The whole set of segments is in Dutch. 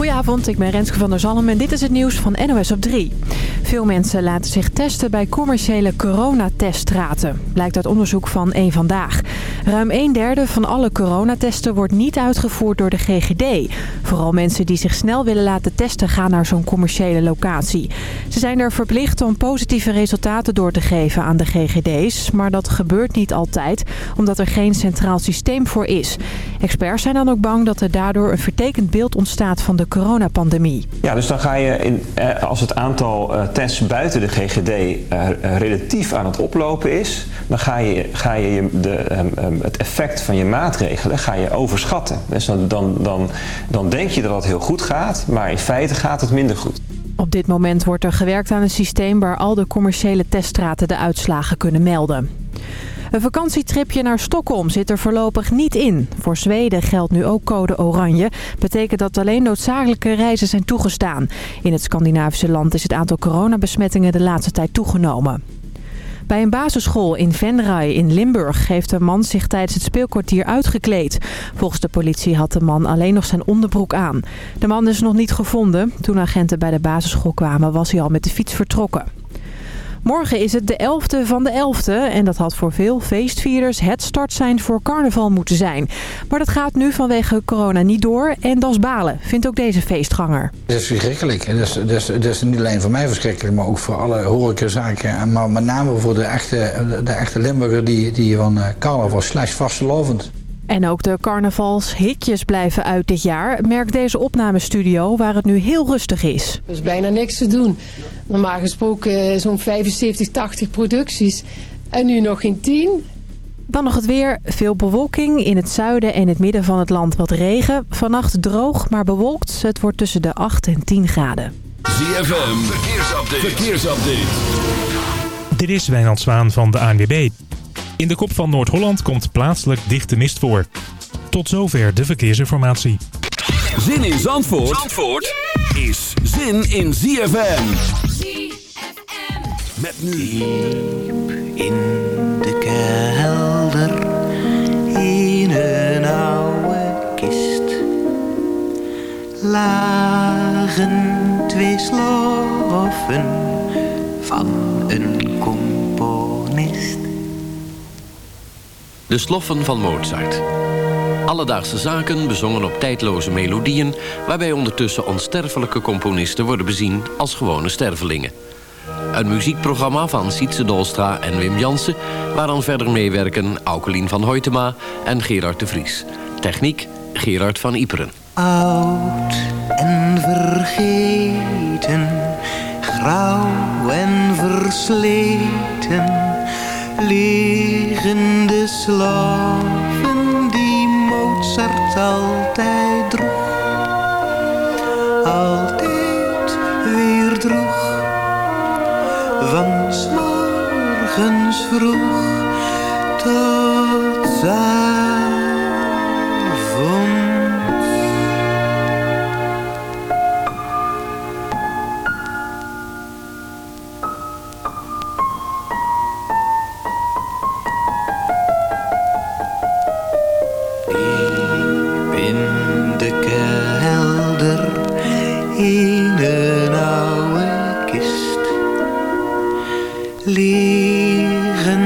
Goedenavond, ik ben Renske van der Zalm en dit is het nieuws van NOS op 3. Veel mensen laten zich testen bij commerciële coronateststraten. Blijkt uit onderzoek van één Vandaag. Ruim een derde van alle coronatesten wordt niet uitgevoerd door de GGD. Vooral mensen die zich snel willen laten testen gaan naar zo'n commerciële locatie. Ze zijn er verplicht om positieve resultaten door te geven aan de GGD's. Maar dat gebeurt niet altijd, omdat er geen centraal systeem voor is. Experts zijn dan ook bang dat er daardoor een vertekend beeld ontstaat van de coronapandemie. Ja, dus dan ga je in, eh, als het aantal eh, tests buiten de GGD eh, relatief aan het oplopen is, dan ga je, ga je de, ehm, ehm, het effect van je maatregelen ga je overschatten. Dus dan, dan, dan, dan denk je dat het heel goed gaat, maar in feite gaat het minder goed. Op dit moment wordt er gewerkt aan een systeem waar al de commerciële teststraten de uitslagen kunnen melden. Een vakantietripje naar Stockholm zit er voorlopig niet in. Voor Zweden geldt nu ook code oranje. Betekent dat alleen noodzakelijke reizen zijn toegestaan. In het Scandinavische land is het aantal coronabesmettingen de laatste tijd toegenomen. Bij een basisschool in Venray in Limburg heeft een man zich tijdens het speelkwartier uitgekleed. Volgens de politie had de man alleen nog zijn onderbroek aan. De man is nog niet gevonden. Toen agenten bij de basisschool kwamen was hij al met de fiets vertrokken. Morgen is het de 11e van de 11e en dat had voor veel feestvierders het startsein voor carnaval moeten zijn. Maar dat gaat nu vanwege corona niet door en dat is balen, vindt ook deze feestganger. Dat is verschrikkelijk. Dat is, is, is niet alleen voor mij verschrikkelijk, maar ook voor alle horecazaken. Maar met name voor de echte, de echte Limburger die, die van eh, carnaval slash vastelovend. En ook de carnavalshitjes blijven uit dit jaar, merkt deze opnamestudio waar het nu heel rustig is. Er is bijna niks te doen. Normaal gesproken eh, zo'n 75, 80 producties en nu nog geen 10. Dan nog het weer. Veel bewolking. In het zuiden en het midden van het land wat regen. Vannacht droog, maar bewolkt. Het wordt tussen de 8 en 10 graden. ZFM, verkeersupdate. verkeersupdate. Dit is Wijnand Zwaan van de ANWB. In de kop van Noord-Holland komt plaatselijk dichte mist voor. Tot zover de verkeersinformatie. Zin in Zandvoort, Zandvoort is zin in ZFM. ZFM. Met nu. in de kelder, in een oude kist, lagen twee sloffen De sloffen van Mozart. Alledaagse zaken bezongen op tijdloze melodieën... waarbij ondertussen onsterfelijke componisten worden bezien als gewone stervelingen. Een muziekprogramma van Sietse Dolstra en Wim Jansen... waaraan verder meewerken Aukelien van Hoytema en Gerard de Vries. Techniek Gerard van Iperen. Oud en vergeten, grauw en versleten... liggen de slaven die Mozart altijd droeg. Altijd weer droeg van 's morgens vroeg tot 's in een oude kist, liggen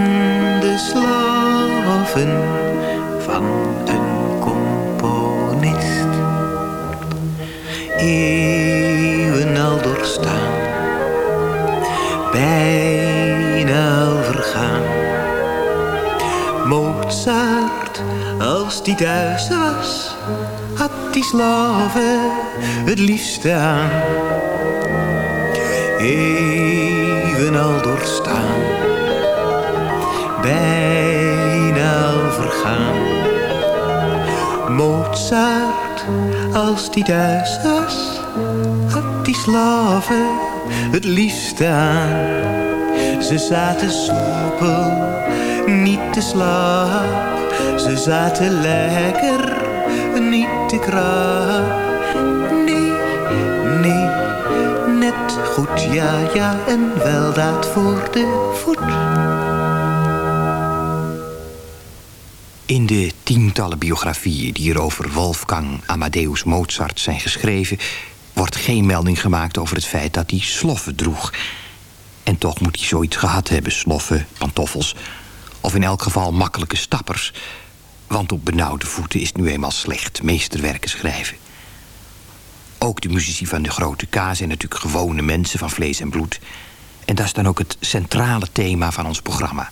de slaven van een componist. Eeuwen al doorstaan, bijna vergaan. Mozart, als die thuis was, had die slaven het liefste aan. Evenal doorstaan, bijna al vergaan. Mozart, als die thuis was, had die slaven het liefste aan. Ze zaten soepel, niet te slaap. Ze zaten lekker, niet te krap. Ja, ja, en wel dat voor de voet. In de tientallen biografieën die er over Wolfgang Amadeus Mozart zijn geschreven... wordt geen melding gemaakt over het feit dat hij sloffen droeg. En toch moet hij zoiets gehad hebben, sloffen, pantoffels... of in elk geval makkelijke stappers. Want op benauwde voeten is nu eenmaal slecht meesterwerken schrijven. Ook de muzici van de grote K zijn natuurlijk gewone mensen van vlees en bloed. En dat is dan ook het centrale thema van ons programma.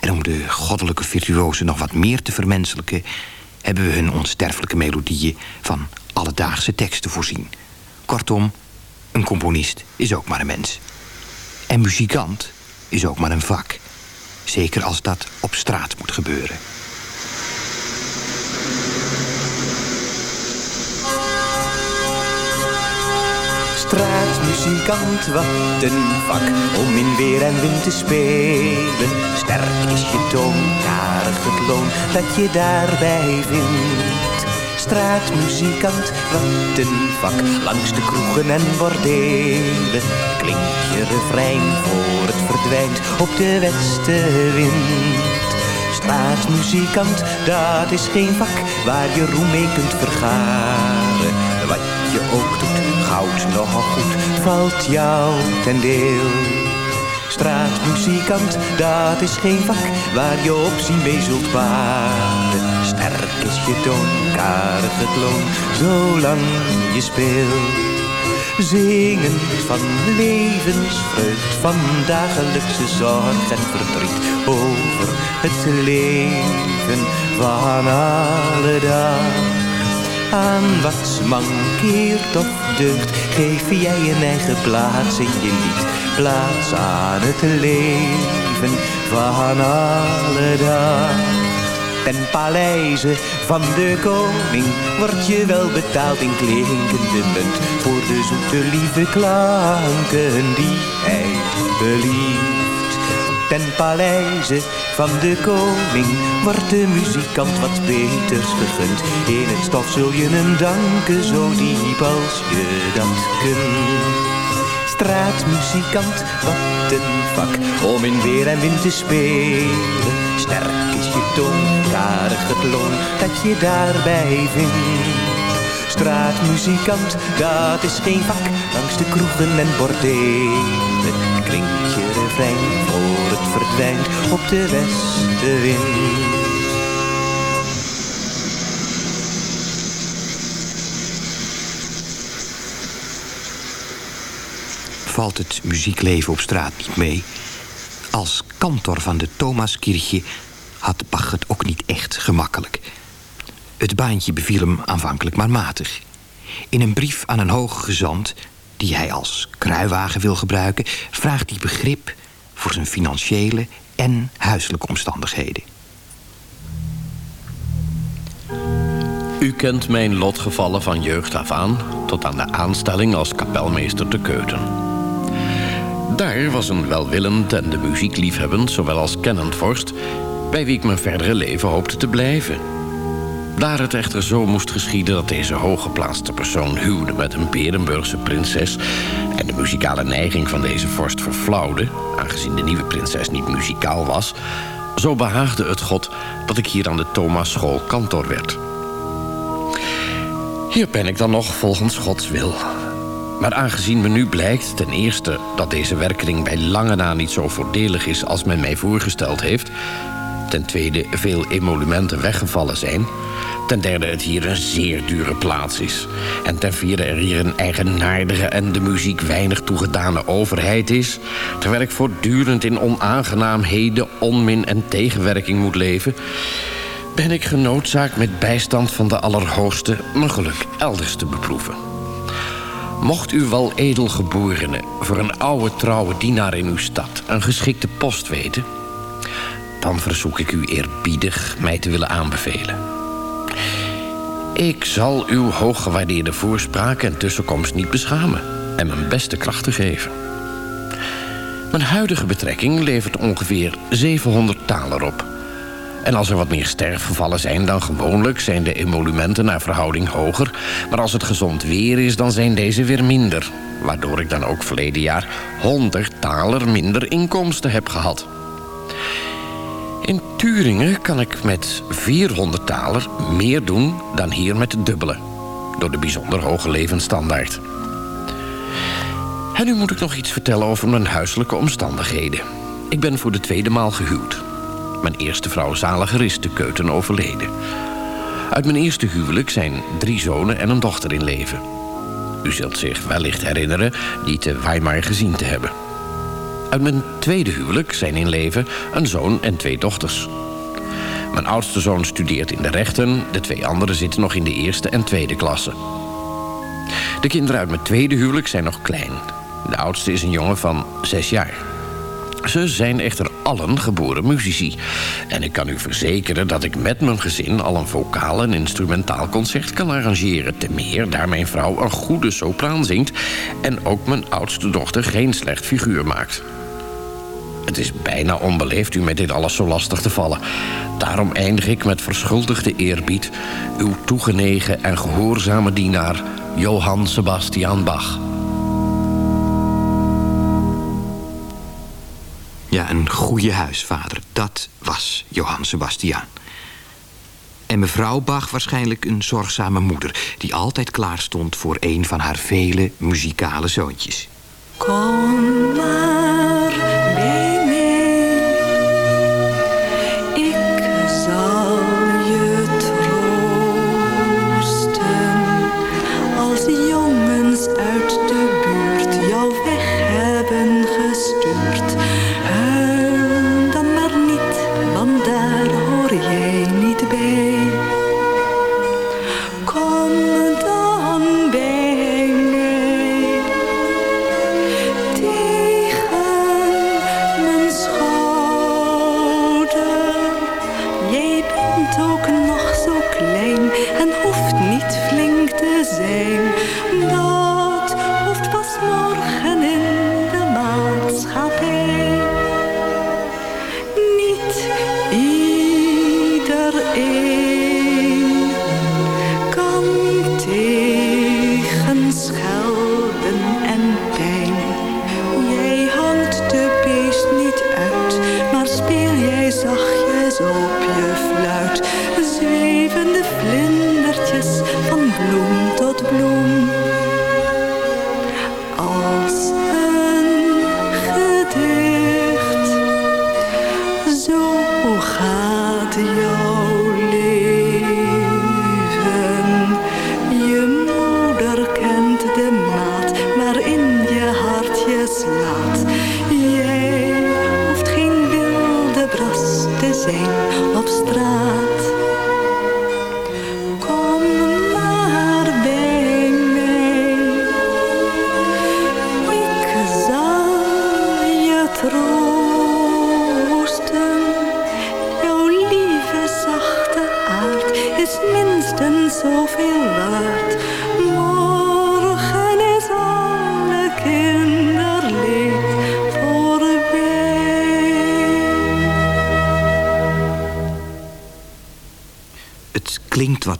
En om de goddelijke virtuozen nog wat meer te vermenselijken... hebben we hun onsterfelijke melodieën van alledaagse teksten voorzien. Kortom, een componist is ook maar een mens. En muzikant is ook maar een vak. Zeker als dat op straat moet gebeuren. Straatmuzikant, wat een vak om in weer en wind te spelen. Sterk is je toon, karig het loon dat je daarbij vindt. Straatmuzikant, wat een vak langs de kroegen en bordelen. Klink je refrein voor het verdwijnt op de westenwind. Straatmuzikant, dat is geen vak waar je roem mee kunt vergaren. Wat je ook doet goud nogal goed valt jou ten deel. Straatmuzikant, dat is geen vak waar je op zien mee zult paren. Sterk is je toon, karig het loon, zolang je speelt. Zingen van levensvreugd, van dagelijkse zorg en verdriet. Over het leven van alle dag aan wat mankeert of deugd, geef jij een eigen plaats in je lied. Plaats aan het leven van alle dag. Ten paleize van de koning word je wel betaald in klinkende munt voor de zoete lieve klanken die hij belieft. Ten paleize van de koning wordt de muzikant wat beters gegund. In het stof zul je hem danken, zo diep als je dat kunt. Straatmuzikant, wat een vak, om in weer en wind te spelen. Sterk is je toon, karig het loon, dat je daarbij vindt. Straatmuzikant, dat is geen vak, langs de kroegen en bordelen. Klinkt je refrein voor het verdwijnt op de westenwind. Valt het muziekleven op straat niet mee? Als kantor van de Thomaskirche had Bach het ook niet echt gemakkelijk. Het baantje beviel hem aanvankelijk maar matig. In een brief aan een hoge gezant, die hij als kruiwagen wil gebruiken... vraagt hij begrip voor zijn financiële en huiselijke omstandigheden. U kent mijn lotgevallen van jeugd af aan... tot aan de aanstelling als kapelmeester te Keuten. Daar was een welwillend en de muziek liefhebbend... zowel als kennend vorst... bij wie ik mijn verdere leven hoopte te blijven... Daar het echter zo moest geschieden dat deze hooggeplaatste persoon huwde met een Berenburgse prinses... en de muzikale neiging van deze vorst verflauwde... aangezien de nieuwe prinses niet muzikaal was... zo behaagde het God dat ik hier aan de Thomas School kantor werd. Hier ben ik dan nog volgens Gods wil. Maar aangezien me nu blijkt ten eerste dat deze werking bij lange na niet zo voordelig is als men mij voorgesteld heeft... ten tweede veel emolumenten weggevallen zijn Ten derde het hier een zeer dure plaats is. En ten vierde er hier een eigenaardige en de muziek weinig toegedane overheid is... terwijl ik voortdurend in onaangenaamheden, onmin en tegenwerking moet leven... ben ik genoodzaakt met bijstand van de Allerhoogste mijn geluk elders te beproeven. Mocht u wel edelgeborene voor een oude trouwe dienaar in uw stad... een geschikte post weten... dan verzoek ik u eerbiedig mij te willen aanbevelen... Ik zal uw hooggewaardeerde voorspraak en tussenkomst niet beschamen... en mijn beste krachten geven. Mijn huidige betrekking levert ongeveer 700 taler op. En als er wat meer sterfgevallen zijn dan gewoonlijk... zijn de emolumenten naar verhouding hoger... maar als het gezond weer is, dan zijn deze weer minder... waardoor ik dan ook verleden jaar 100 taler minder inkomsten heb gehad... In Turingen kan ik met 400 taler meer doen dan hier met het dubbele. Door de bijzonder hoge levensstandaard. En nu moet ik nog iets vertellen over mijn huiselijke omstandigheden. Ik ben voor de tweede maal gehuwd. Mijn eerste vrouw Zaliger is te Keuten overleden. Uit mijn eerste huwelijk zijn drie zonen en een dochter in leven. U zult zich wellicht herinneren die te Weimar gezien te hebben. Uit mijn tweede huwelijk zijn in leven een zoon en twee dochters. Mijn oudste zoon studeert in de rechten, de twee anderen zitten nog in de eerste en tweede klasse. De kinderen uit mijn tweede huwelijk zijn nog klein. De oudste is een jongen van zes jaar. Ze zijn echter allen geboren muzici. En ik kan u verzekeren dat ik met mijn gezin al een vocaal en instrumentaal concert kan arrangeren. Te meer daar mijn vrouw een goede sopraan zingt en ook mijn oudste dochter geen slecht figuur maakt. Het is bijna onbeleefd u met dit alles zo lastig te vallen. Daarom eindig ik met verschuldigde eerbied... uw toegenegen en gehoorzame dienaar Johann Sebastian Bach. Ja, een goede huisvader, dat was Johann Sebastian. En mevrouw Bach waarschijnlijk een zorgzame moeder... die altijd klaar stond voor een van haar vele muzikale zoontjes. Kom maar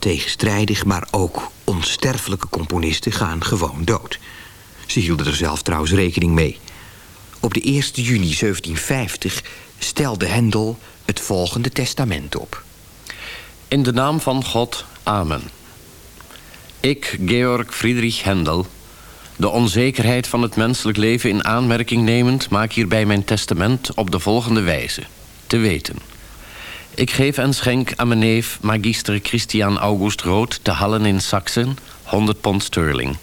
tegenstrijdig, maar ook onsterfelijke componisten gaan gewoon dood. Ze hielden er zelf trouwens rekening mee. Op de 1 juni 1750 stelde Hendel het volgende testament op. In de naam van God, amen. Ik, Georg Friedrich Händel, de onzekerheid van het menselijk leven in aanmerking nemend... maak hierbij mijn testament op de volgende wijze. Te weten. Ik geef en schenk aan mijn neef magister Christian August Rood... te Hallen in Saxen, 100 pond sterling...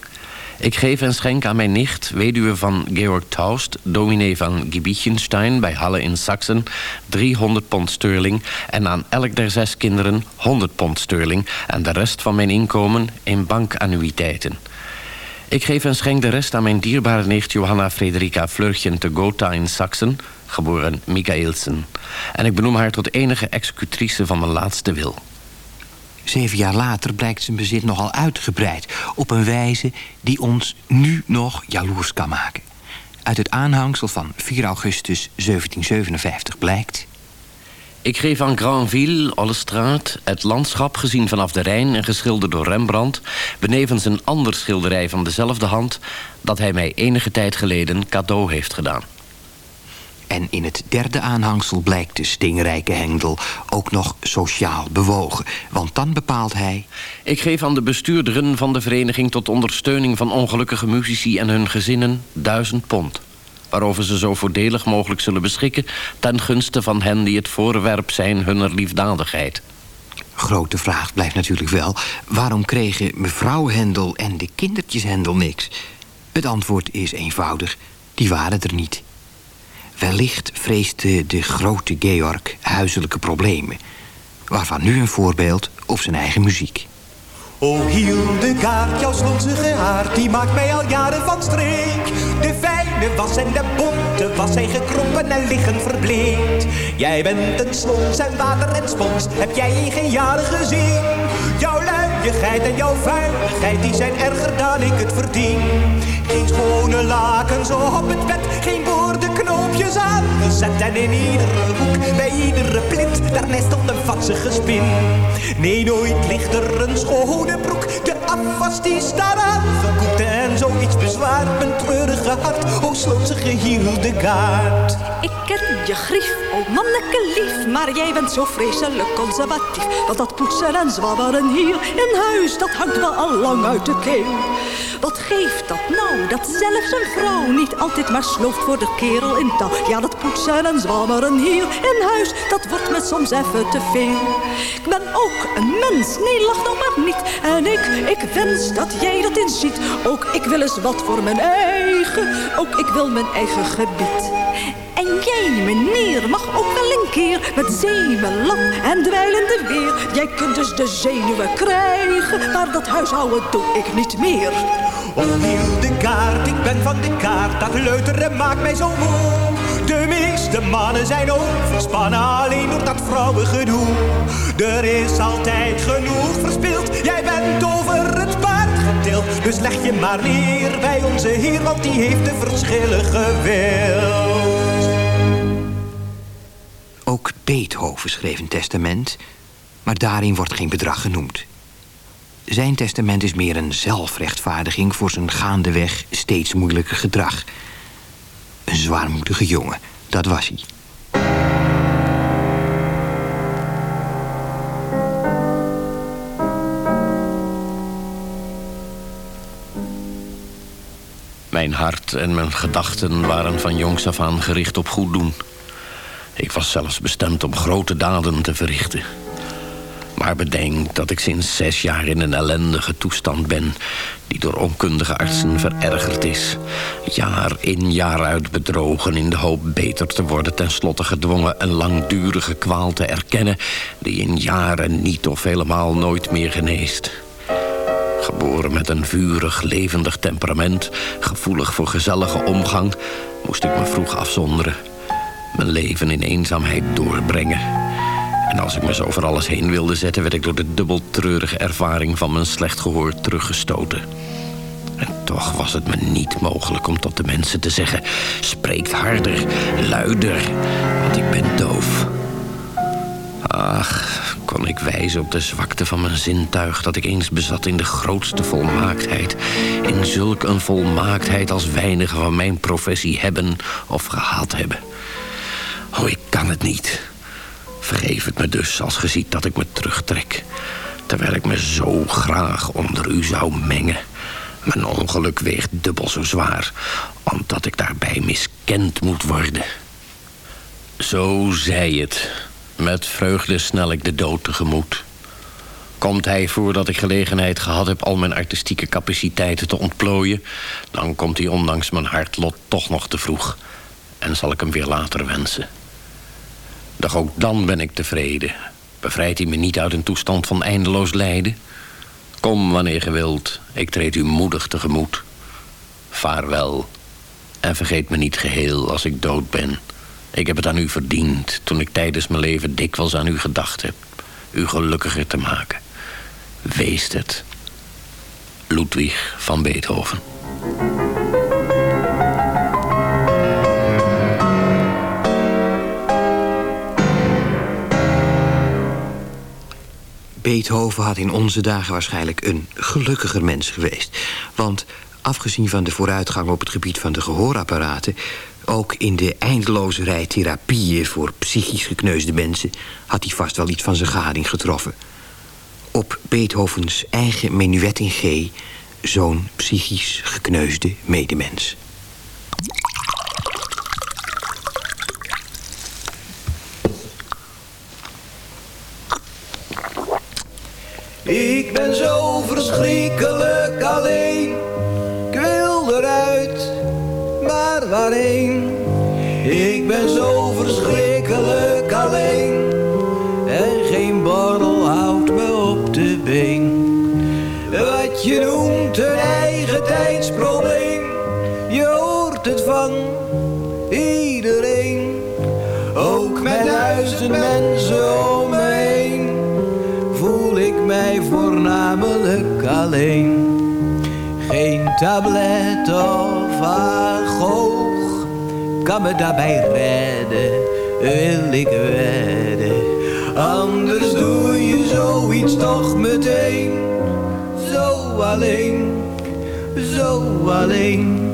Ik geef en schenk aan mijn nicht, weduwe van Georg Taust... dominee van Giebichenstein bij Halle in Saxen... 300 pond sterling en aan elk der zes kinderen 100 pond sterling... en de rest van mijn inkomen in bankannuïteiten. Ik geef en schenk de rest aan mijn dierbare nicht Johanna Frederica Flurchen te Gotha in Saxen... geboren Michaelsen. En ik benoem haar tot enige executrice van mijn laatste wil... Zeven jaar later blijkt zijn bezit nogal uitgebreid... op een wijze die ons nu nog jaloers kan maken. Uit het aanhangsel van 4 augustus 1757 blijkt... Ik geef aan Granville, Ollestraat, het landschap gezien vanaf de Rijn... en geschilderd door Rembrandt, benevens een ander schilderij van dezelfde hand... dat hij mij enige tijd geleden cadeau heeft gedaan. En in het derde aanhangsel blijkt de stingrijke Hendel ook nog sociaal bewogen. Want dan bepaalt hij... Ik geef aan de bestuurderen van de vereniging... tot ondersteuning van ongelukkige muzici en hun gezinnen duizend pond. Waarover ze zo voordelig mogelijk zullen beschikken... ten gunste van hen die het voorwerp zijn hunner liefdadigheid. Grote vraag blijft natuurlijk wel... waarom kregen mevrouw Hendel en de kindertjes Hendel niks? Het antwoord is eenvoudig, die waren er niet. Wellicht vreesde de grote Georg huiselijke problemen... waarvan nu een voorbeeld op zijn eigen muziek. O Hildegard, jouw slonzige haar, die maakt mij al jaren van streek. De fijne was en de bonte was zijn gekrompen en liggen verbleekt. Jij bent een slons en water en spons, heb jij in geen jaren gezien. Jouw luiigheid en jouw vuiligheid, die zijn erger dan ik het verdien. Geen schone lakens op het bed, geen woordenknoopjes aangezet. En in iedere hoek, bij iedere plint, daar nestelt een vatsige spin. Nee, nooit ligt er een schone broek, de afwas die staat aangekoekt. En zoiets bezwaart mijn treurige hart, o slonzige Hildegard. Ik ken je grief, o manneke lief, maar jij bent zo vreselijk conservatief. Want dat poetsen en zwabberen hier in huis, dat hangt wel al lang uit de keel. Wat geeft dat nou, dat zelfs een vrouw niet altijd maar slooft voor de kerel in touw. Ja, dat poetsen en zwabberen hier in huis, dat wordt me soms even te veel. Ik ben ook een mens, nee, lach nou maar niet. En ik, ik wens dat jij dat inziet. Ook ik wil eens wat voor mijn eigen, ook ik wil mijn eigen gebied. En jij, meneer, mag ook wel een keer met zeemen, lap en dweilende weer. Jij kunt dus de zenuwen krijgen, maar dat huishouden doe ik niet meer. O Hildegard, ik ben van de kaart, dat leuteren maakt mij zo moe. De meeste mannen zijn overspannen, alleen door dat vrouwengedoe. Er is altijd genoeg verspild, jij bent over het paard getild. Dus leg je maar neer bij onze heer, want die heeft de verschillen gewild. Ook Beethoven schreef een testament, maar daarin wordt geen bedrag genoemd. Zijn testament is meer een zelfrechtvaardiging voor zijn gaandeweg steeds moeilijker gedrag. Een zwaarmoedige jongen, dat was hij. Mijn hart en mijn gedachten waren van jongs af aan gericht op goed doen. Ik was zelfs bestemd om grote daden te verrichten. Maar bedenk dat ik sinds zes jaar in een ellendige toestand ben... die door onkundige artsen verergerd is. Jaar in jaar uit bedrogen in de hoop beter te worden... ten slotte gedwongen een langdurige kwaal te erkennen... die in jaren niet of helemaal nooit meer geneest. Geboren met een vurig, levendig temperament... gevoelig voor gezellige omgang... moest ik me vroeg afzonderen. Mijn leven in eenzaamheid doorbrengen... En als ik me zo over alles heen wilde zetten... werd ik door de dubbel treurige ervaring van mijn slecht gehoor teruggestoten. En toch was het me niet mogelijk om tot de mensen te zeggen... spreekt harder, luider, want ik ben doof. Ach, kon ik wijzen op de zwakte van mijn zintuig... dat ik eens bezat in de grootste volmaaktheid. In zulk een volmaaktheid als weinigen van mijn professie hebben of gehad hebben. Oh, ik kan het niet... Vergeef het me dus als ge ziet dat ik me terugtrek. Terwijl ik me zo graag onder u zou mengen. Mijn ongeluk weegt dubbel zo zwaar, omdat ik daarbij miskend moet worden. Zo zei het. Met vreugde snel ik de dood tegemoet. Komt hij voordat ik gelegenheid gehad heb al mijn artistieke capaciteiten te ontplooien... dan komt hij ondanks mijn hartlot toch nog te vroeg. En zal ik hem weer later wensen. Doch ook dan ben ik tevreden. Bevrijdt hij me niet uit een toestand van eindeloos lijden? Kom wanneer ge wilt, ik treed u moedig tegemoet. Vaarwel, en vergeet me niet geheel als ik dood ben. Ik heb het aan u verdiend toen ik tijdens mijn leven dikwijls aan u gedacht heb. U gelukkiger te maken. Wees het. Ludwig van Beethoven. Beethoven had in onze dagen waarschijnlijk een gelukkiger mens geweest. Want afgezien van de vooruitgang op het gebied van de gehoorapparaten... Ook in de eindeloze rij therapieën voor psychisch gekneusde mensen... had hij vast wel iets van zijn gading getroffen. Op Beethovens eigen menuet in G... zo'n psychisch gekneusde medemens. Ik ben zo verschrikkelijk alleen. Ik wil eruit, maar waarheen? Ik ben zo verschrikkelijk alleen. En geen borrel houdt me op de been. Wat je noemt een eigen tijdsprobleem. Je hoort het van iedereen. Ook met duizend mensen alleen. Geen tablet of agoog kan me daarbij redden, wil ik wedden. Anders doe je zoiets toch meteen. Zo alleen, zo alleen.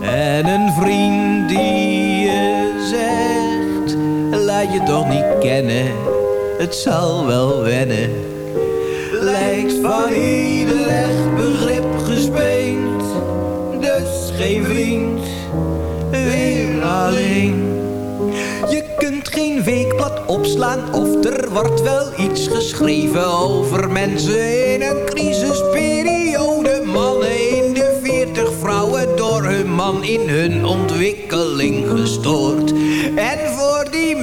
En een vriend die je zegt, laat je toch niet kennen het zal wel wennen. Van ieder echt begrip gespeend. Dus geen vriend, weer alleen. Je kunt geen weekblad opslaan of er wordt wel iets geschreven over mensen in een crisisperiode. Mannen in de veertig, vrouwen door hun man in hun ontwikkeling gestoord. En voor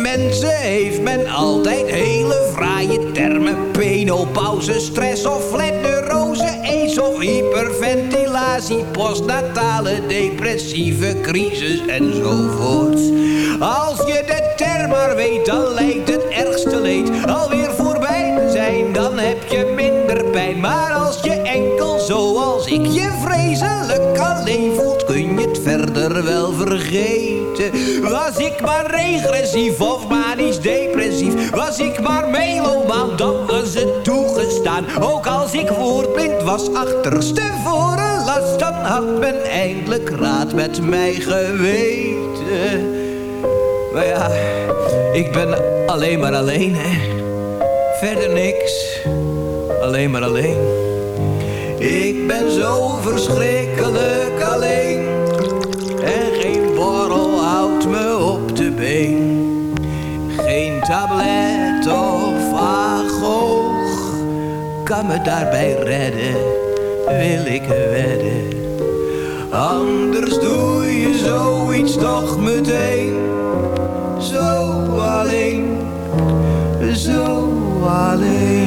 mensen heeft men altijd hele fraaie termen. Penopauze, stress of flatneurose, aids of hyperventilatie, postnatale depressieve crisis enzovoort. Als je de term maar weet, dan lijkt het ergste leed alweer voorbij te zijn. Dan heb je minder pijn, maar als je enkel zoals ik je vreselijk alleen voelt, verder wel vergeten. Was ik maar regressief of manisch depressief, was ik maar melomaan, dan was het toegestaan. Ook als ik woordblind was achterstevoren last, dan had men eindelijk raad met mij geweten. Maar ja, ik ben alleen maar alleen, hè. Verder niks, alleen maar alleen. Ik ben zo verschrikkelijk alleen. Tablet of agoog kan me daarbij redden, wil ik wedden. Anders doe je zoiets toch meteen. Zo alleen, zo alleen.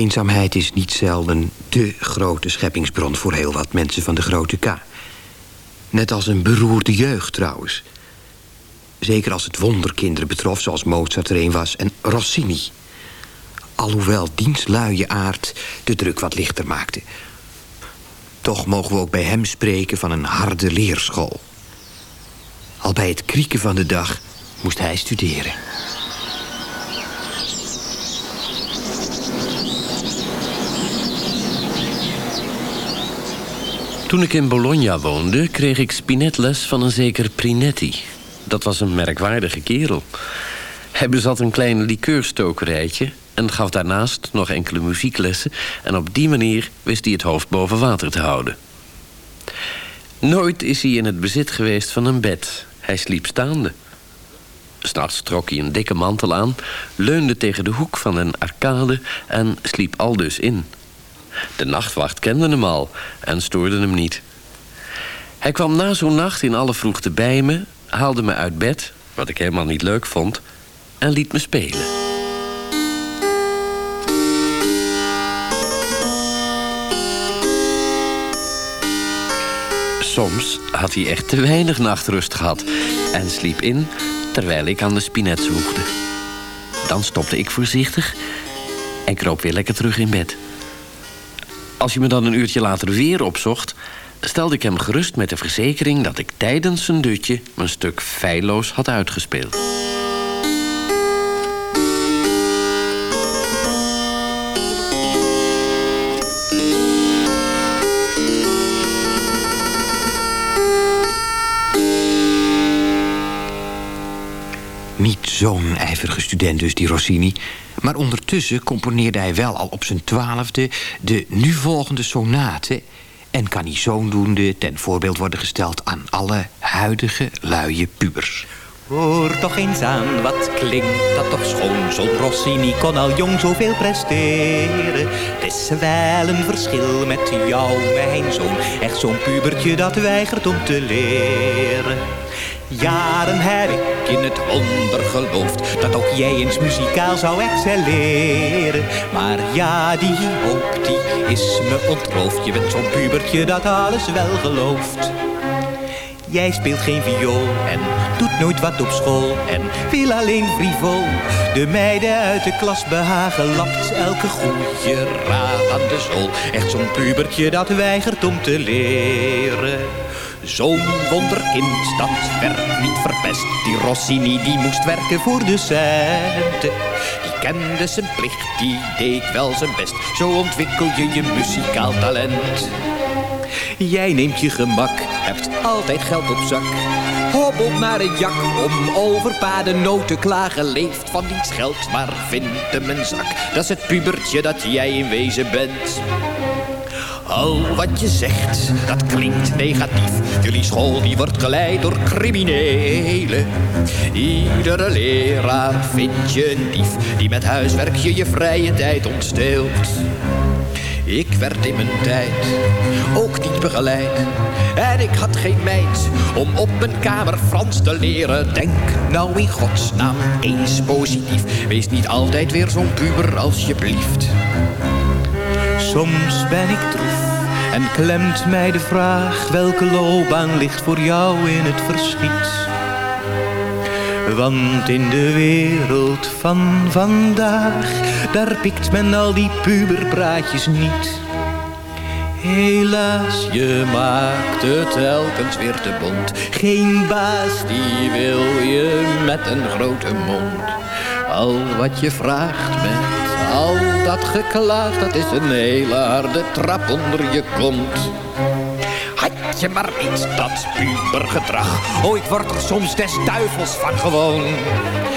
Eenzaamheid is niet zelden dé grote scheppingsbron voor heel wat mensen van de grote K. Net als een beroerde jeugd trouwens. Zeker als het wonderkinderen betrof, zoals Mozart er een was en Rossini. Alhoewel diens luie aard de druk wat lichter maakte. Toch mogen we ook bij hem spreken van een harde leerschool. Al bij het krieken van de dag moest hij studeren. Toen ik in Bologna woonde, kreeg ik spinetles van een zeker Prinetti. Dat was een merkwaardige kerel. Hij bezat een klein likeurstokerijtje en gaf daarnaast nog enkele muzieklessen... en op die manier wist hij het hoofd boven water te houden. Nooit is hij in het bezit geweest van een bed. Hij sliep staande. S'nachts trok hij een dikke mantel aan, leunde tegen de hoek van een arcade en sliep aldus in. De nachtwacht kende hem al en stoorde hem niet. Hij kwam na zo'n nacht in alle vroegte bij me, haalde me uit bed, wat ik helemaal niet leuk vond, en liet me spelen. Soms had hij echt te weinig nachtrust gehad en sliep in terwijl ik aan de spinet zwoegde. Dan stopte ik voorzichtig en kroop weer lekker terug in bed. Als je me dan een uurtje later weer opzocht, stelde ik hem gerust met de verzekering dat ik tijdens zijn dutje mijn stuk feilloos had uitgespeeld. Zo'n ijverige student dus, die Rossini. Maar ondertussen componeerde hij wel al op zijn twaalfde... de nu volgende sonate... en kan hij zodoende ten voorbeeld worden gesteld... aan alle huidige luie pubers. Hoor toch eens aan, wat klinkt dat toch schoon. Zo'n Rossini kon al jong zoveel presteren. Het is wel een verschil met jou, mijn zoon. Echt zo'n pubertje dat weigert om te leren. Jaren heb ik in het wonder geloofd Dat ook jij eens muzikaal zou excelleren. Maar ja, die hoop die is me ontroofd. Je bent zo'n pubertje dat alles wel gelooft. Jij speelt geen viool en doet nooit wat op school En wil alleen frivol. De meiden uit de klas behagen Lapt elke goede raad aan de zool. Echt zo'n pubertje dat weigert om te leren Zo'n wonderkind, dat werd niet verpest. Die Rossini, die moest werken voor de centen. Die kende zijn plicht, die deed wel zijn best. Zo ontwikkel je je muzikaal talent. Jij neemt je gemak, hebt altijd geld op zak. Hobbelt naar het jak om over paden te klagen. Leeft van diens geld, maar vindt hem een zak. Dat is het pubertje dat jij in wezen bent. Al wat je zegt, dat klinkt negatief. Jullie school die wordt geleid door criminelen. Iedere leraar vindt je een dief die met huiswerk je je vrije tijd ontsteelt. Ik werd in mijn tijd ook niet begeleid. En ik had geen meid om op mijn kamer Frans te leren. Denk nou in godsnaam eens positief. Wees niet altijd weer zo'n puber alsjeblieft. Soms ben ik en klemt mij de vraag welke loopbaan ligt voor jou in het verschiet. Want in de wereld van vandaag, daar pikt men al die puberpraatjes niet. Helaas, je maakt het telkens weer te bond. Geen baas die wil je met een grote mond. Al wat je vraagt met al dat geklaag, dat is een hele harde trap onder je kont. Had je maar niet dat pubergedrag. Oh, ik word er soms des duivels van gewoon.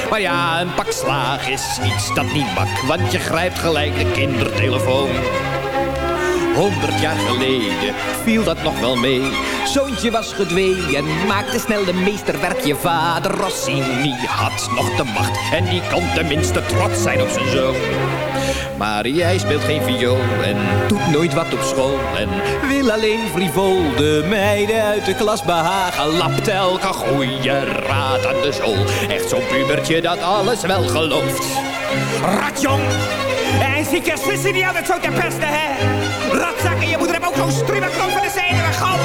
Maar ja, een pak slaag is iets dat niet mag, want je grijpt gelijk de kindertelefoon. Honderd jaar geleden viel dat nog wel mee. Zoontje was gedwee maakte snel de meesterwerk. Je vader Rossini had nog de macht en die kon tenminste trots zijn op zijn zoon. Maar jij speelt geen viool en doet nooit wat op school. En wil alleen frivol de meiden uit de klas behagen. Lapt elke goeie raad aan de zool. Echt zo'n pubertje dat alles wel gelooft. Ratjong! En zie je zussen die altijd zo te pesten, hè? Ratzakken, je moeder heeft ook zo'n struwe kop van de zenuwen. Gauw,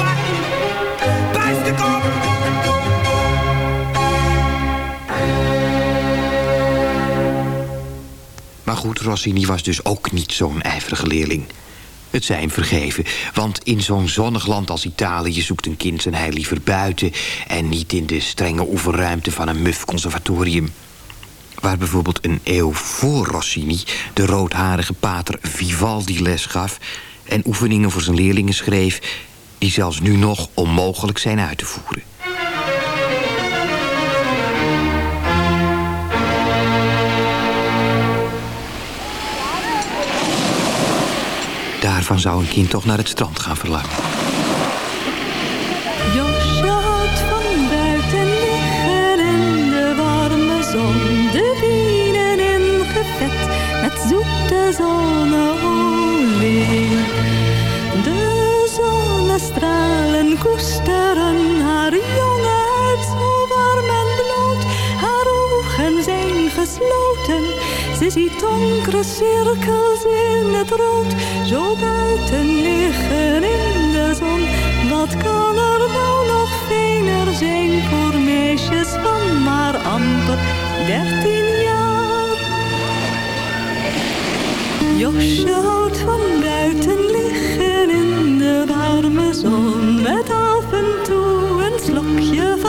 Buis de kop! Maar goed, Rossini was dus ook niet zo'n ijverige leerling. Het zijn vergeven, want in zo'n zonnig land als Italië... zoekt een kind zijn heil liever buiten... en niet in de strenge oefenruimte van een muf conservatorium. Waar bijvoorbeeld een eeuw voor Rossini... de roodharige pater Vivaldi les gaf... en oefeningen voor zijn leerlingen schreef... die zelfs nu nog onmogelijk zijn uit te voeren. Daarvan zou een kind toch naar het strand gaan verlangen. Josje houdt van buiten liggen in de warme zon. De bienen in gevet met zoete zonneolie. De zonnestralen koesteren haar jonge huid zo warm en bloot. Haar ogen zijn gesloten. Ze ziet donkere cirkels in het rood, zo buiten liggen in de zon. Wat kan er nou nog fijner zijn voor meisjes van maar amper dertien jaar? Josje houdt van buiten liggen in de warme zon, met af en toe een slokje van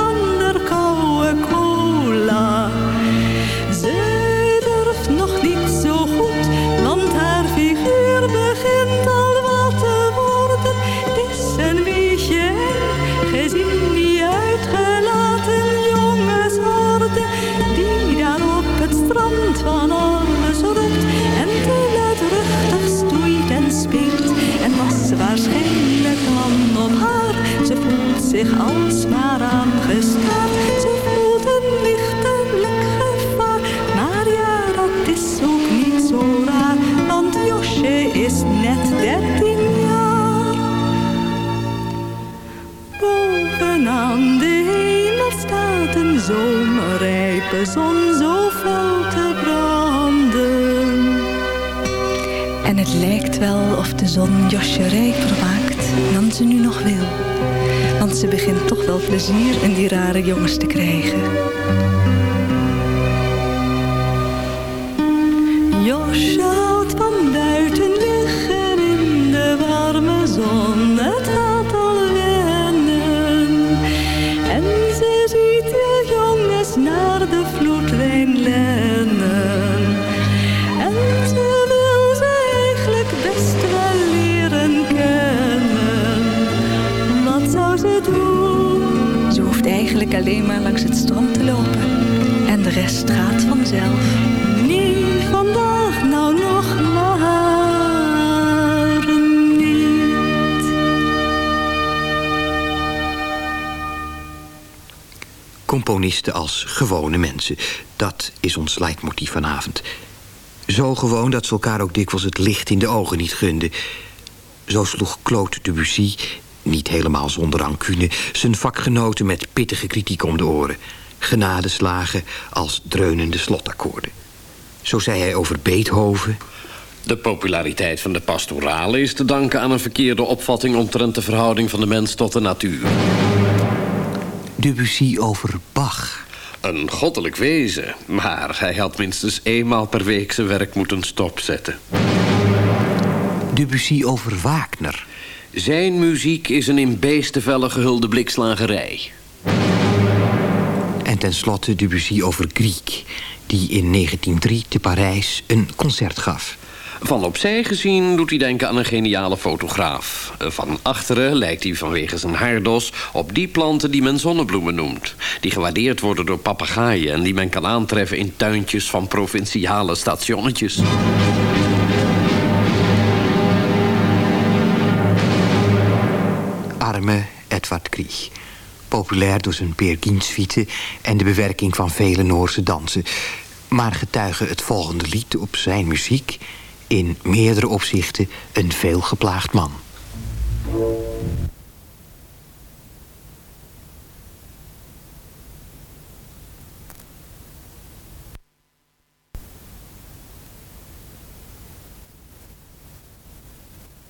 zich alsmaar aangestaard. Ze voelden lichtelijk gevaar, maar ja, dat is ook niet zo raar. Want Josje is net dertien jaar. Bovenaan de hemel staat een zomerrijpe zon zo fel te branden. En het lijkt wel of de zon Josje rijper maakt dan ze nu nog wil. Want ze begint toch wel plezier in die rare jongens te krijgen. Vanzelf. Nee, vandaag nou nog maar niet. Componisten als gewone mensen. Dat is ons leidmotief vanavond. Zo gewoon dat ze elkaar ook dikwijls het licht in de ogen niet gunden. Zo sloeg Claude Debussy, niet helemaal zonder rancune... zijn vakgenoten met pittige kritiek om de oren. Genadeslagen als dreunende slotakkoorden. Zo zei hij over Beethoven... De populariteit van de pastorale is te danken aan een verkeerde opvatting omtrent de verhouding van de mens tot de natuur. Debussy over Bach. Een goddelijk wezen, maar hij had minstens eenmaal per week zijn werk moeten stopzetten. Debussy over Wagner. Zijn muziek is een in beestenvellen gehulde blikslagerij. En tenslotte Debussy over Griek... die in 1903 te Parijs een concert gaf. Van opzij gezien doet hij denken aan een geniale fotograaf. Van achteren lijkt hij vanwege zijn haardos op die planten die men zonnebloemen noemt. Die gewaardeerd worden door papegaaien en die men kan aantreffen in tuintjes van provinciale stationnetjes. Arme Edward Grieg. Populair door zijn Peer en de bewerking van vele Noorse dansen. Maar getuigen het volgende lied op zijn muziek... in meerdere opzichten een veelgeplaagd man.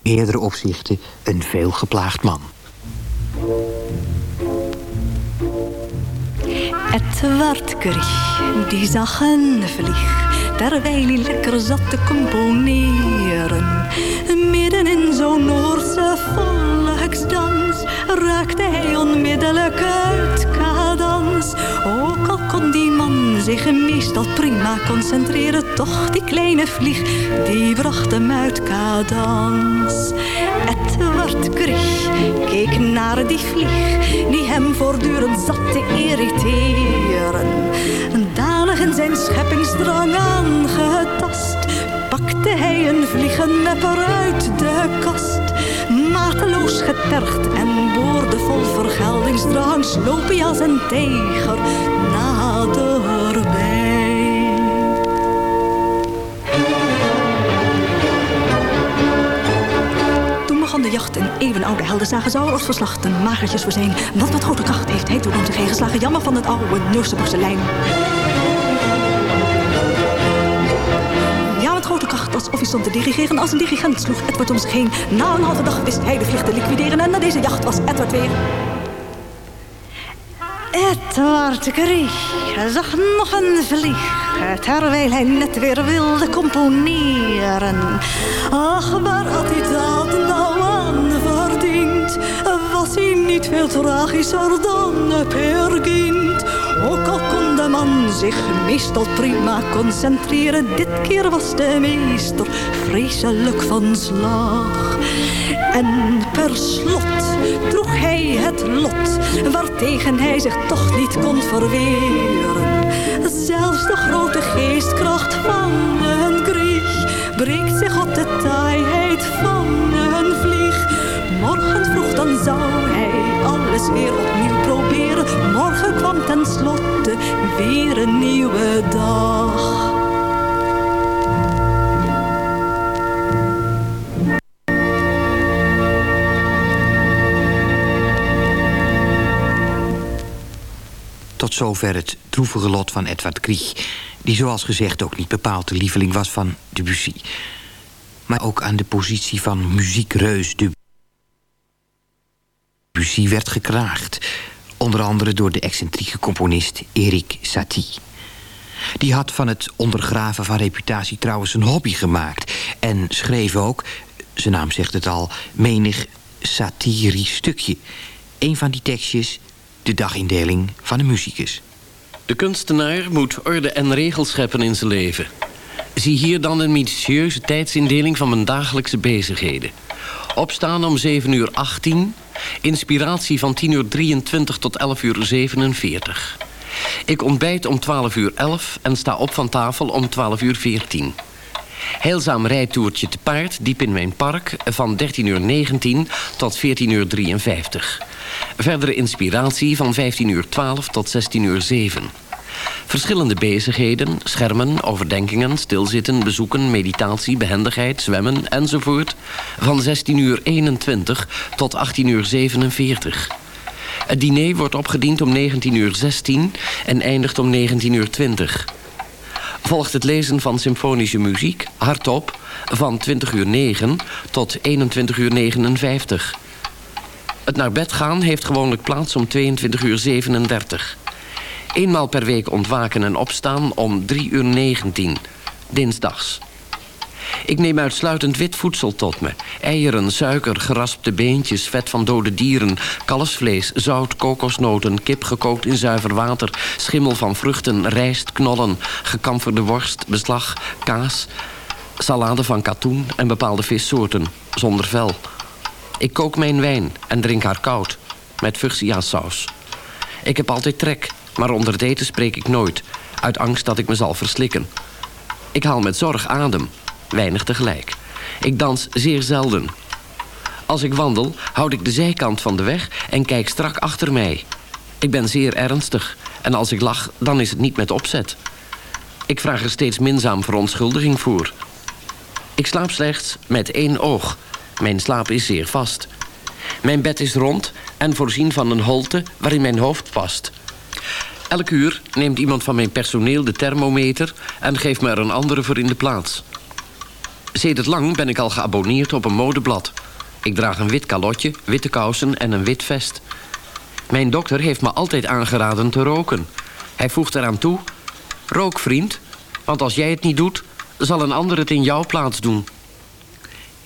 meerdere opzichten een veelgeplaagd man. Edward Grieg, die zag een vlieg, terwijl hij lekker zat te componeren. Midden in zo'n Noorse volksdans raakte hij onmiddellijk uit Ook al kon die man zich meestal prima concentreren, toch die kleine vlieg, die bracht hem uit cadans. Edward Grieg keek naar die vlieg, die hem voortdurend zat te irriteren. Danig in zijn scheppingsdrang aangetast, pakte hij een vliegennepper uit de kast. Mateloos getergd en boordevol vergeldingsdrang sloop hij als een tijger naderbij. Toen begon de jacht een eeuwenoude heldenzagen zou als verslachten magertjes voor zijn. Want wat grote kracht heeft hij toen om zich heen geslagen. Jammer van het oude Noorse porselein. Alsof hij stond te dirigeren. Als een dirigent sloeg Edward om zich heen. Na een halve dag wist hij de vlieg te liquideren. En na deze jacht was Edward weer... Edward Grieg zag nog een vlieg, terwijl hij net weer wilde componeren. Ach, waar had hij dat nou aan verdiend? Was hij niet veel tragischer dan Peer Gynt? Ook al kon de man zich meestal prima concentreren, dit keer was de meester vreselijk van slag. En per slot droeg hij het lot, waartegen hij zich toch niet kon verweren. Zelfs de grote geestkracht van een Grieg breekt zich op de taaiheid van een vlieg. Morgen vroeg dan zou hij alles weer opnieuw proberen. Morgen kwam tenslotte weer een nieuwe dag. Tot zover het droevige lot van Edward Grieg... die zoals gezegd ook niet bepaald de lieveling was van Debussy. Maar ook aan de positie van muziekreus Debussy werd gekraagd. Onder andere door de excentrieke componist Erik Satie. Die had van het ondergraven van reputatie trouwens een hobby gemaakt... en schreef ook, zijn naam zegt het al, menig satirisch stukje. Een van die tekstjes de dagindeling van een muzikus. De kunstenaar moet orde en regels scheppen in zijn leven. Zie hier dan een minutieuze tijdsindeling van mijn dagelijkse bezigheden. Opstaan om 7 uur 18. Inspiratie van 10 uur 23 tot 11 uur 47. Ik ontbijt om 12 uur 11 en sta op van tafel om 12 uur 14. Heelzaam rijtoertje te paard diep in mijn park van 13 uur 19 tot 14 uur 53. Verdere inspiratie van 15 uur 12 tot 16 uur 7. Verschillende bezigheden, schermen, overdenkingen, stilzitten, bezoeken, meditatie, behendigheid, zwemmen enzovoort. Van 16 uur 21 tot 18 uur 47. Het diner wordt opgediend om 19 uur 16 en eindigt om 19 uur 20. Volgt het lezen van symfonische muziek, hardop, van 20 uur 9 tot 21 uur 59. Het naar bed gaan heeft gewoonlijk plaats om 22 uur 37. Eenmaal per week ontwaken en opstaan om 3 uur 19, dinsdags. Ik neem uitsluitend wit voedsel tot me. Eieren, suiker, geraspte beentjes, vet van dode dieren... kalfsvlees, zout, kokosnoten, kip gekookt in zuiver water... schimmel van vruchten, rijst, knollen, gekamferde worst, beslag, kaas... salade van katoen en bepaalde vissoorten, zonder vel... Ik kook mijn wijn en drink haar koud, met fuchsia-saus. Ik heb altijd trek, maar onder het eten spreek ik nooit... uit angst dat ik me zal verslikken. Ik haal met zorg adem, weinig tegelijk. Ik dans zeer zelden. Als ik wandel, houd ik de zijkant van de weg en kijk strak achter mij. Ik ben zeer ernstig en als ik lach, dan is het niet met opzet. Ik vraag er steeds minzaam verontschuldiging voor. Ik slaap slechts met één oog... Mijn slaap is zeer vast. Mijn bed is rond en voorzien van een holte waarin mijn hoofd past. Elk uur neemt iemand van mijn personeel de thermometer... en geeft me er een andere voor in de plaats. Sedert lang ben ik al geabonneerd op een modeblad. Ik draag een wit kalotje, witte kousen en een wit vest. Mijn dokter heeft me altijd aangeraden te roken. Hij voegt eraan toe... Rook, vriend, want als jij het niet doet... zal een ander het in jouw plaats doen...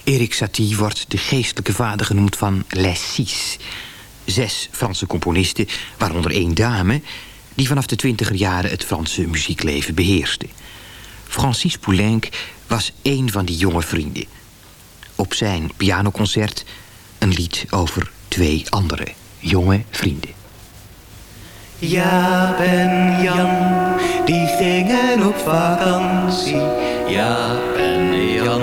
Erik Satie wordt de geestelijke vader genoemd van Les Six. Zes Franse componisten, waaronder één dame... die vanaf de twintiger jaren het Franse muziekleven beheerste. Francis Poulenc was één van die jonge vrienden. Op zijn pianoconcert een lied over twee andere jonge vrienden. Ja, en Jan, die gingen op vakantie. Ja, en Jan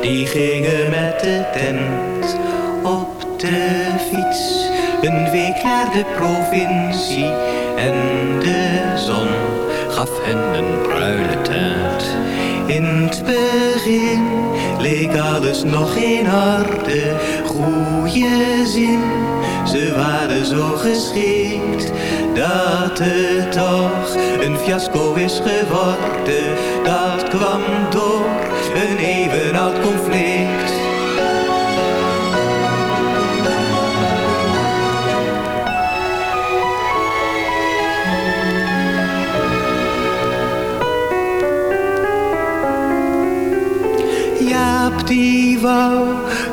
die gingen met de tent op de fiets een week naar de provincie. En de zon gaf hen een bruine. In het begin leek alles nog in orde, goede zin. Ze waren zo geschikt dat het toch een fiasco is geworden. Dat kwam door een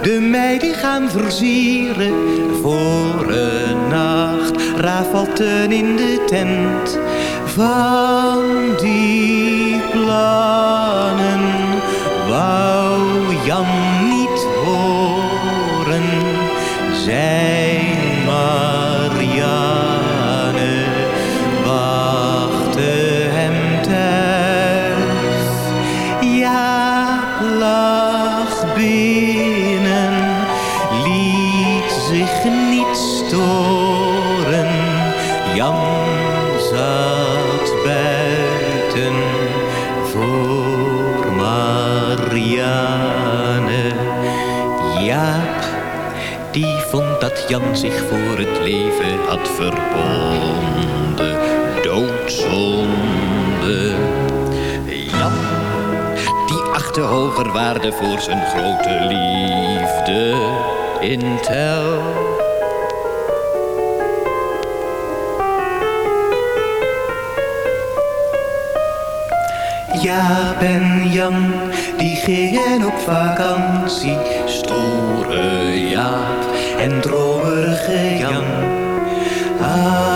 de meiden gaan versieren voor een nacht. Rafelten in de tent van die plannen wou Jan Jan zich voor het leven had verbonden. Doodzonde. Jan, die achtte hoger waarde voor zijn grote liefde in tel. Jaap en Jan, die gingen op vakantie. Stoere Jaap en dromerige Jan. Ach,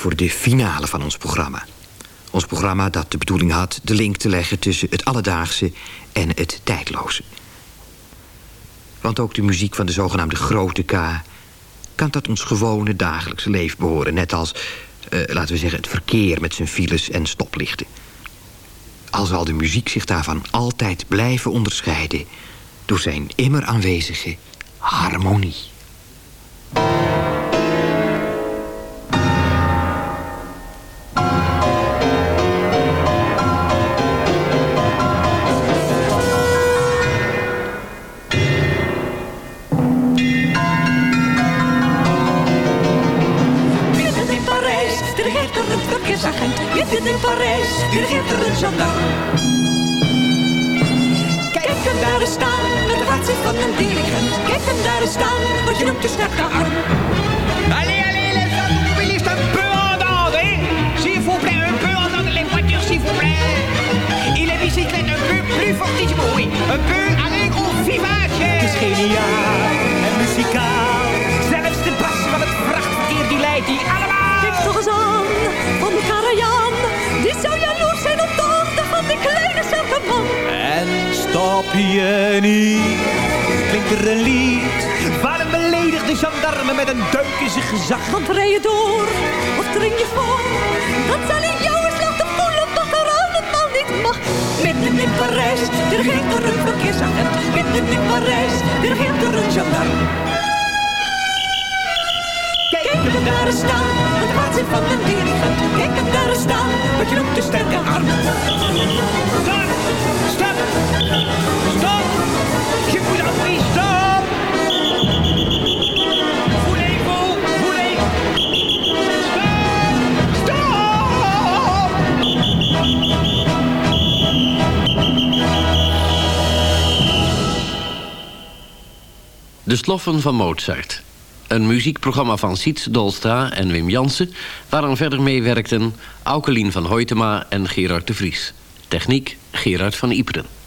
voor de finale van ons programma. Ons programma dat de bedoeling had de link te leggen tussen het alledaagse en het tijdloze. Want ook de muziek van de zogenaamde grote K... kan tot ons gewone dagelijkse leven behoren. Net als, eh, laten we zeggen, het verkeer met zijn files en stoplichten. Al zal de muziek zich daarvan altijd blijven onderscheiden... door zijn immer aanwezige harmonie. Niet, klinkt er een lied van een beledigde gendarme met een duik in zijn gezag. Want rij je door, of dring je voor, dat zal in jou eens laten voelen dat er allemaal niet mag. Midden in Parijs, dirigeert er een verkeersagent. Midden in Parijs, dirigeert er een gendarme. Kijk hem daar staan, het waanzin van een dirigent. Kijk hem daar staan, wat je noemt de sterke arm. Stop! Stop! Stop! Je moet appris, stop! Voulez-vous, voulez... Stop! Stop! De Sloffen van Mozart. Een muziekprogramma van Siets Dolstra en Wim Jansen... waaraan verder meewerkten Aukelien van Hoytema en Gerard de Vries. Techniek Gerard van Iperen.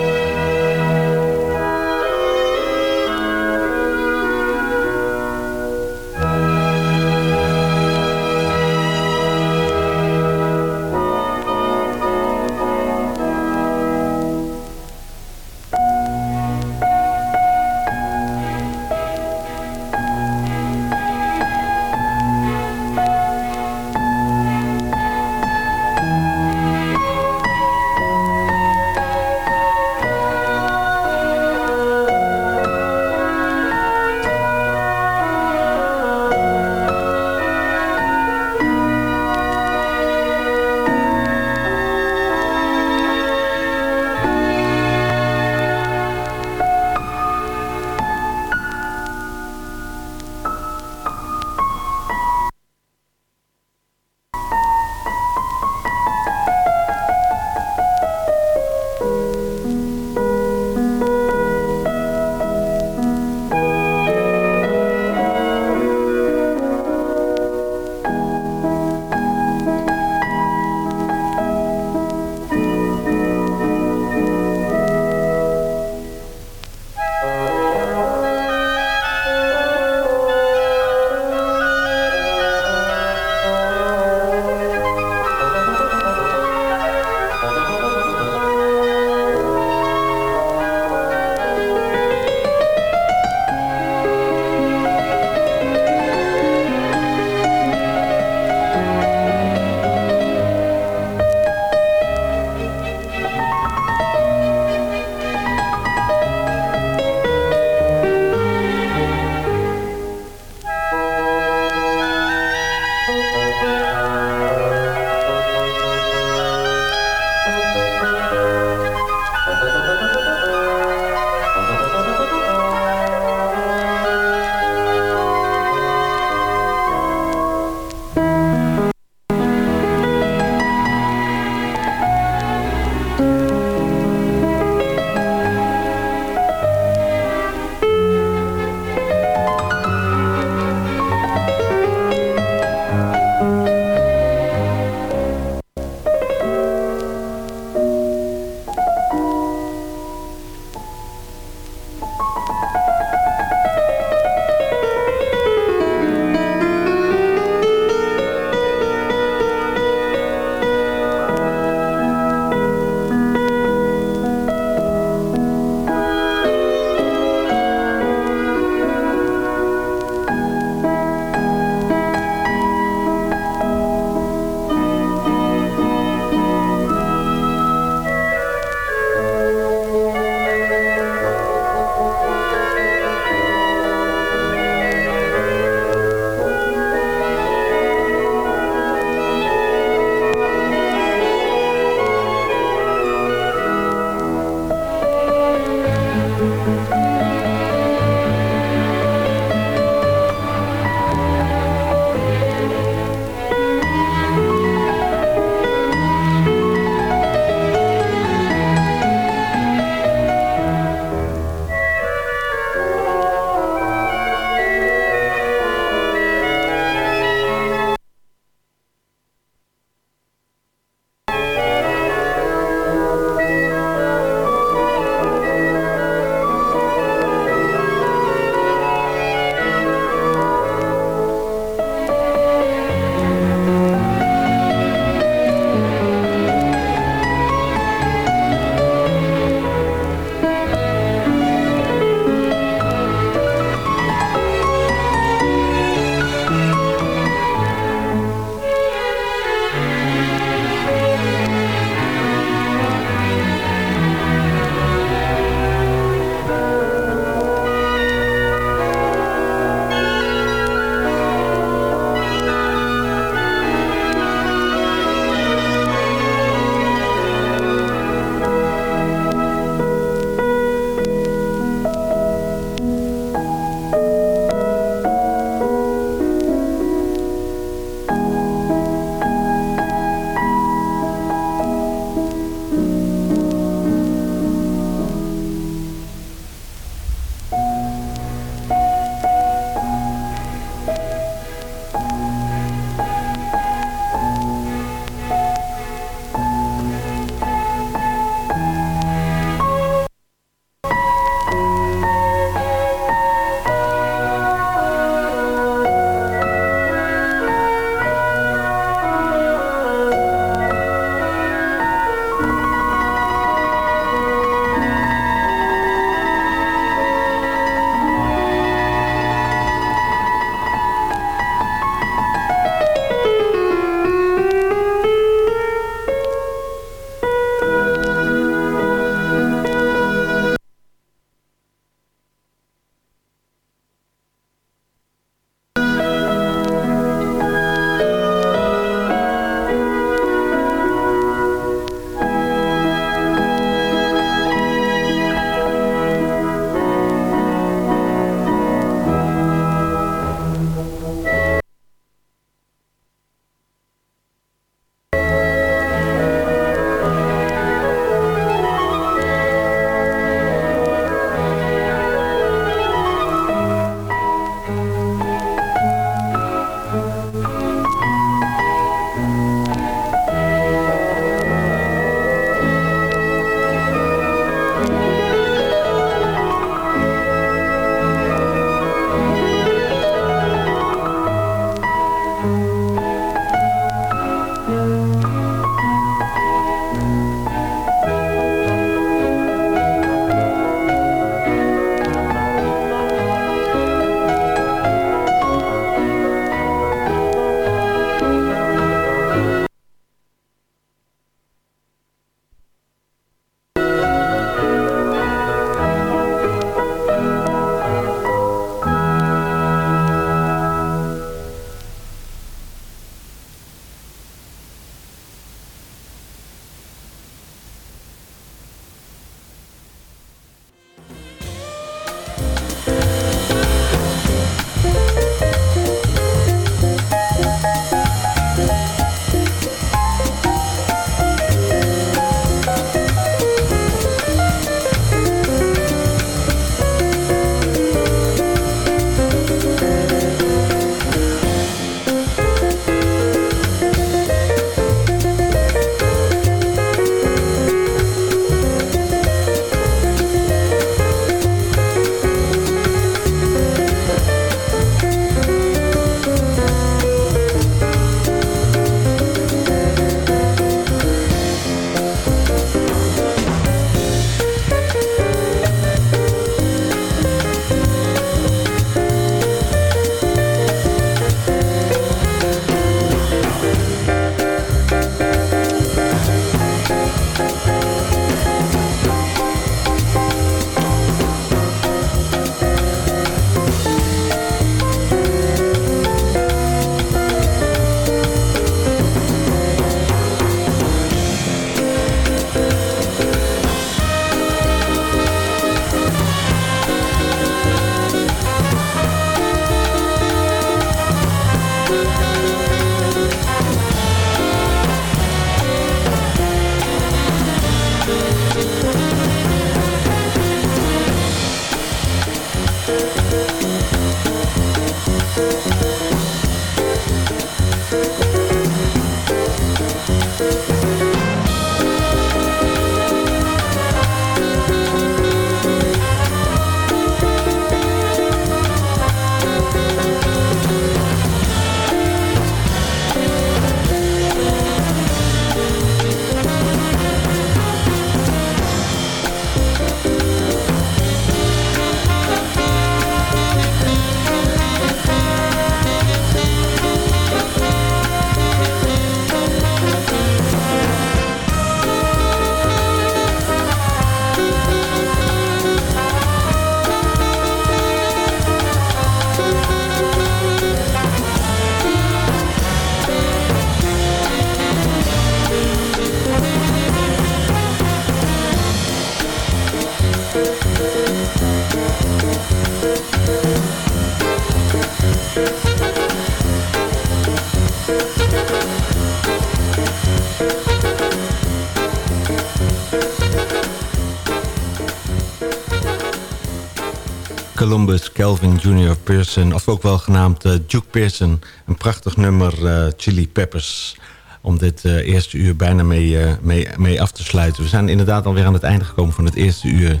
Columbus Calvin Jr. Pearson, of ook wel genaamd uh, Duke Pearson. Een prachtig nummer, uh, Chili Peppers, om dit uh, eerste uur bijna mee, mee, mee af te sluiten. We zijn inderdaad alweer aan het einde gekomen van het eerste uur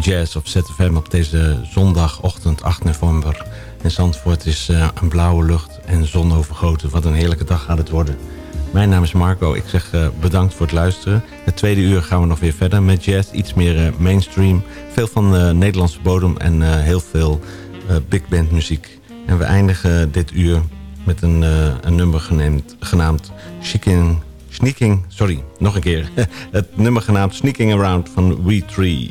jazz op ZFM op deze zondagochtend 8 november. In Zandvoort is een blauwe lucht en zon overgoten. Wat een heerlijke dag gaat het worden. Mijn naam is Marco. Ik zeg uh, bedankt voor het luisteren. Het tweede uur gaan we nog weer verder met jazz. Iets meer uh, mainstream. Veel van uh, Nederlandse bodem en heel veel big band muziek. En we eindigen dit uur met een, een nummer genaamd, genaamd Sneaking, Sneaking... Sorry, nog een keer. het nummer genaamd Sneaking Around van We Tree.